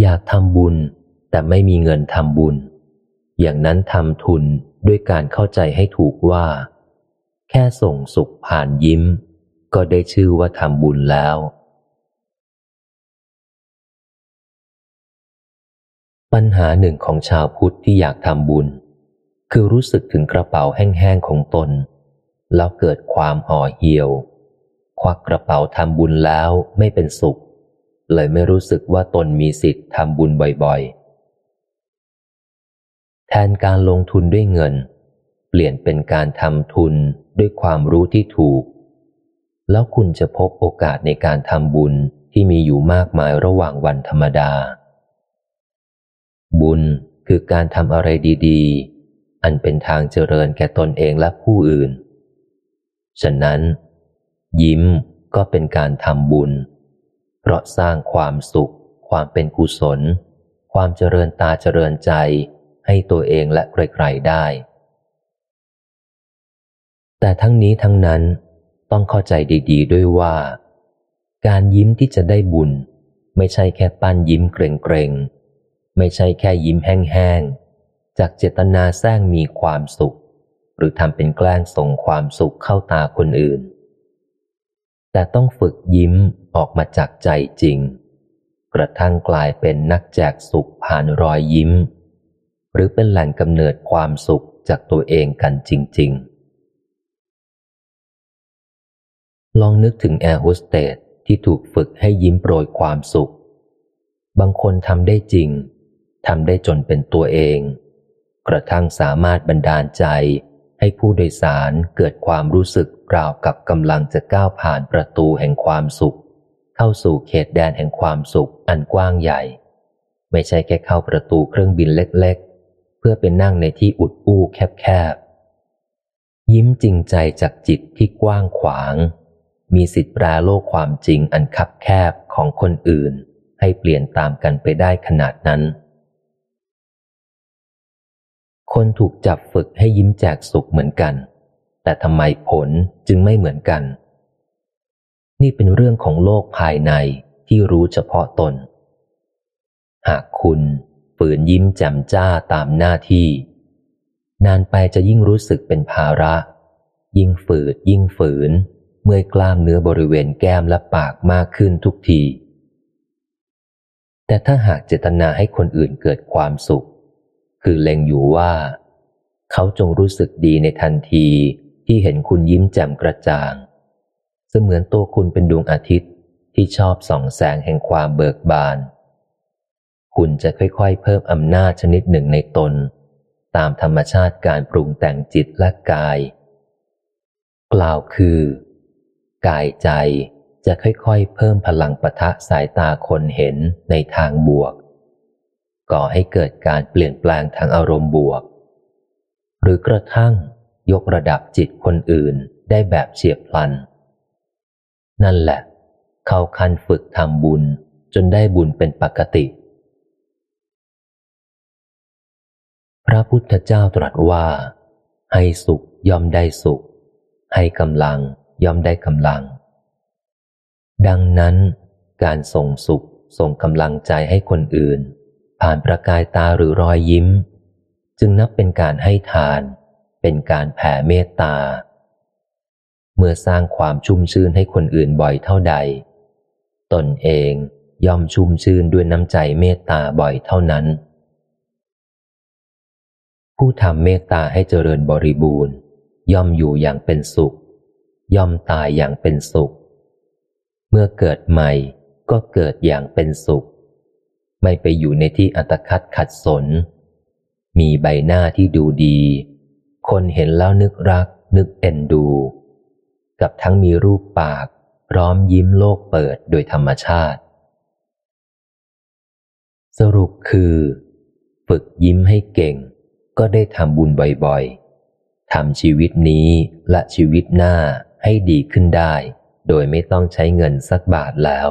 อยากทำบุญ แต่ไม่มีเงินทำบุญ อย่างนั้นทำทุนด้วยการเข้าใจให้ถูกว่า แค่ส่งสุขผ่านยิ้ม ก็ได้ชื่อว่าทำบุญแล้ว ปัญหาหนึ่งของชาวพุทธที่อยากทำบุญ คือรู้สึกถึงกระเป๋าแห้งๆของตน แล้วเกิดความห่อเหี่ยว ควักกระเป๋าทำบุญแล้วไม่เป็นสุข เลยไม่รู้สึกว่าตนมีสิทธิ์ทำบุญบ่อยๆ แทนการลงทุนด้วยเงิน เปลี่ยนเป็นการทำทุนด้วยความรู้ที่ถูก แล้วคุณจะพบโอกาสในการทำบุญที่มีอยู่มากมายระหว่างวันธรรมดา บุญคือการทำอะไรดีๆ อันเป็นทางเจริญแก่ตนเองและผู้อื่น ฉะนั้น ยิ้มก็เป็นการทำบุญ เพราะสร้างความสุข ความเป็นกุศล ความเจริญตาเจริญใจ ให้ตัวเองและใครๆได้ แต่ทั้งนี้ทั้งนั้นต้องเข้าใจดี ๆ ด้วยว่า การยิ้มที่จะได้บุญ ไม่ใช่แค่ปั้นยิ้มเกรงๆ ไม่ใช่แค่ยิ้มแห้งๆ จากเจตนาแซงมีความสุข หรือทำเป็นแกล้งส่งความสุขเข้าตาคนอื่น แต่ต้องฝึกยิ้มออกมาจากใจจริง กระทั่งกลายเป็นนักแจกสุขผ่านรอยยิ้ม หรือเป็นแหล่งกำเนิดความสุขจากตัวเองกันจริง ๆ ลองนึกถึงแอร์โฮสเตสที่ถูกฝึกให้ยิ้มโปรยความสุข บางคนทำได้จริงทำได้จนเป็นตัวเอง กระทั่งสามารถบันดาลใจ ให้ผู้โดยสารเกิดความรู้สึกราวกับกำลังจะก้าวผ่านประตูแห่งความสุข เข้าสู่เขตแดนแห่งความสุขอันกว้างใหญ่ ไม่ใช่แค่เข้าประตูเครื่องบินเล็กๆ เพื่อเป็นนั่งในที่อุดอู้แคบๆ ยิ้มจริงใจจากจิตที่กว้างขวาง มีสิทธิ์แปลโลกความจริงอันคับแคบของคนอื่น ให้เปลี่ยนตามกันไปได้ขนาดนั้น คนถูกจับฝึกให้ยิ้มแจกสุขเหมือนกัน แต่ทำไมผลจึงไม่เหมือนกัน นี่เป็นเรื่องของโลกภายในที่รู้เฉพาะตน หากคุณฝืนยิ้มแจ่มจ้าตามหน้าที่ นานไปจะยิ่งรู้สึกเป็นภาระ ยิ่งฝืดยิ่งฝืน เมื่อกล้ามเนื้อบริเวณแก้มและปากมากขึ้นทุกที แต่ถ้าหากเจตนาให้คนอื่นเกิดความสุข คือเล็งอยู่ว่า เขาจงรู้สึกดีในทันทีที่เห็นคุณยิ้มแจ่มกระจ่าง เสมือนตัวคุณเป็นดวงอาทิตย์ที่ชอบส่องแสงแห่งความเบิกบาน คุณจะค่อยๆ เพิ่มอำนาจชนิดหนึ่งในตน ตามธรรมชาติการปรุงแต่งจิตและกาย กล่าวคือ กายใจจะค่อยๆ เพิ่มพลังปะทะสายตาคนเห็นในทางบวก ก่อให้เกิดการเปลี่ยนแปลงทางอารมณ์บวก หรือกระทั่งยกระดับจิตคนอื่นได้แบบเฉียบพลัน นั่นแหละ เข้าขั้นฝึกทำบุญจนได้บุญเป็นปกติ พระพุทธเจ้าตรัสว่า ให้สุขย่อมได้สุข ให้กำลังย่อมได้กำลัง ดังนั้น การส่งสุขส่งกำลังใจให้คนอื่น ผ่านประกายตาหรือรอยยิ้ม จึงนับเป็นการให้ทาน เป็นการแผ่เมตตา เมื่อสร้างความชุ่มชื่นให้คนอื่นบ่อยเท่าใด ตนเองย่อมชุ่มชื่นด้วยน้ำใจเมตตาบ่อยเท่านั้น ผู้ทำเมตตาให้เจริญบริบูรณ์ ย่อมอยู่อย่างเป็นสุข ย่อมตายอย่างเป็นสุข เมื่อเกิดใหม่ก็เกิดอย่างเป็นสุข ไม่ไปอยู่ในที่อัตคัดขัดสน มีใบหน้าที่ดูดี คนเห็นแล้วนึกรัก นึกเอ็นดู กับทั้งมีรูปปาก พร้อมยิ้มโลกเปิดโดยธรรมชาติ สรุปคือ ฝึกยิ้มให้เก่ง ก็ได้ทำบุญบ่อยๆทำชีวิตนี้และชีวิตหน้าให้ดีขึ้นได้ โดยไม่ต้องใช้เงินสักบาทแล้ว